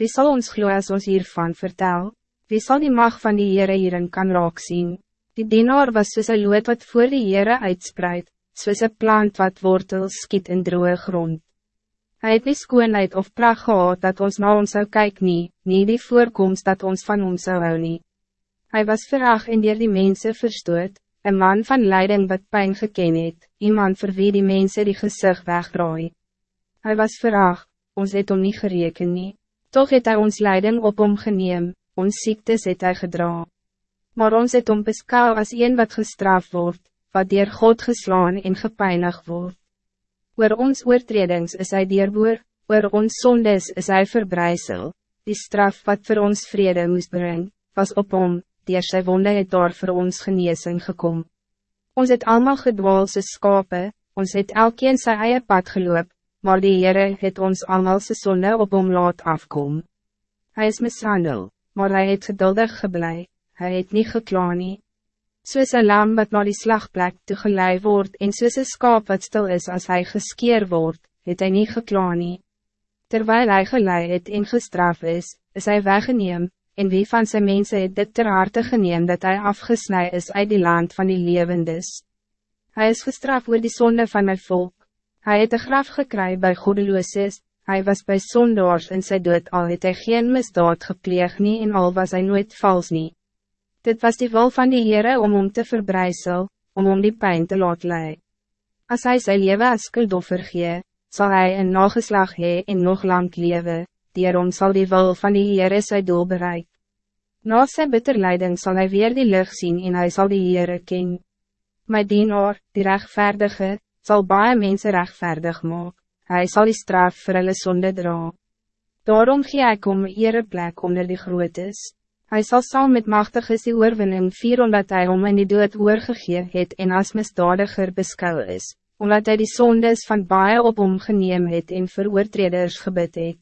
Wie zal ons glo as ons hiervan vertel? Wie zal die macht van die Heere hierin kan raak zien? Die dienaar was soos een lood wat voor die Heere uitspreid, soos een plant wat wortels skiet in droge grond. Hij het nie skoonheid of pracht gehad dat ons na ons zou kyk nie, nie die voorkomst dat ons van ons zou hou nie. Hy was verag en dier die mensen verstoot, een man van leiding wat pijn geken het, iemand vir wie die mensen die gezicht wegdraai. Hij was verag, ons het om nie gereken nie, toch het hij ons leiding op hom geneem, ons ziektes het hy gedra. Maar ons het om beskou as een wat gestraft wordt, wat dier God geslaan en gepeinig wordt. Oor ons oortredings is hy dierboer, oor ons sondes is hy verbrijzel, die straf wat voor ons vrede moest brengen, was op hom, dier sy wonde het daar voor ons geneesing gekom. Ons het allemaal gedwaalse skape, ons het elkeen sy eie pad geloop, maar die Heere het ons allemaal sy sonde op hom laat afkom. Hij is mishandel, maar hij het geduldig geblei, hij het niet gekla nie soos een lam wat naar die slagplek toegelei word en soos een skaap wat stil is als hij geskeer wordt, het hij niet gekla nie. Terwijl hij gelei het en gestraf is, is hij weggeneem, en wie van zijn mensen het dit ter harte geneem dat hij afgesnij is uit die land van die levendes. Hij is gestraft voor die zonde van mijn volk. Hij het een graf gekry bij goedelooses, hij was bij zondoors en sy dood al het hy geen misdaad gepleeg nie en al was hij nooit vals niet. Dit was die wil van die Heere om om te verbrijzel, om om die pijn te laat lei. Als hij zijn leven als skuldoffer gee, zal hij een nageslag hee en nog lang leven, daarom zal die wil van die Heere sy doel bereik. Na sy bitterleiding zal hij weer die lucht zien en hij zal die Heere ken. My dienaar, die rechtvaardige, zal baie mense rechtvaardig maak, hij zal die straf vir hulle sonde dra. Daarom gee ek om een plek onder die grootes. Hij zal saam met machtige die oorwinning vier omdat hij om in die dood oorgegee het en as misdadiger beskou is, omdat hij die zondes van baie op hom geneem het en vir oortreders gebid het.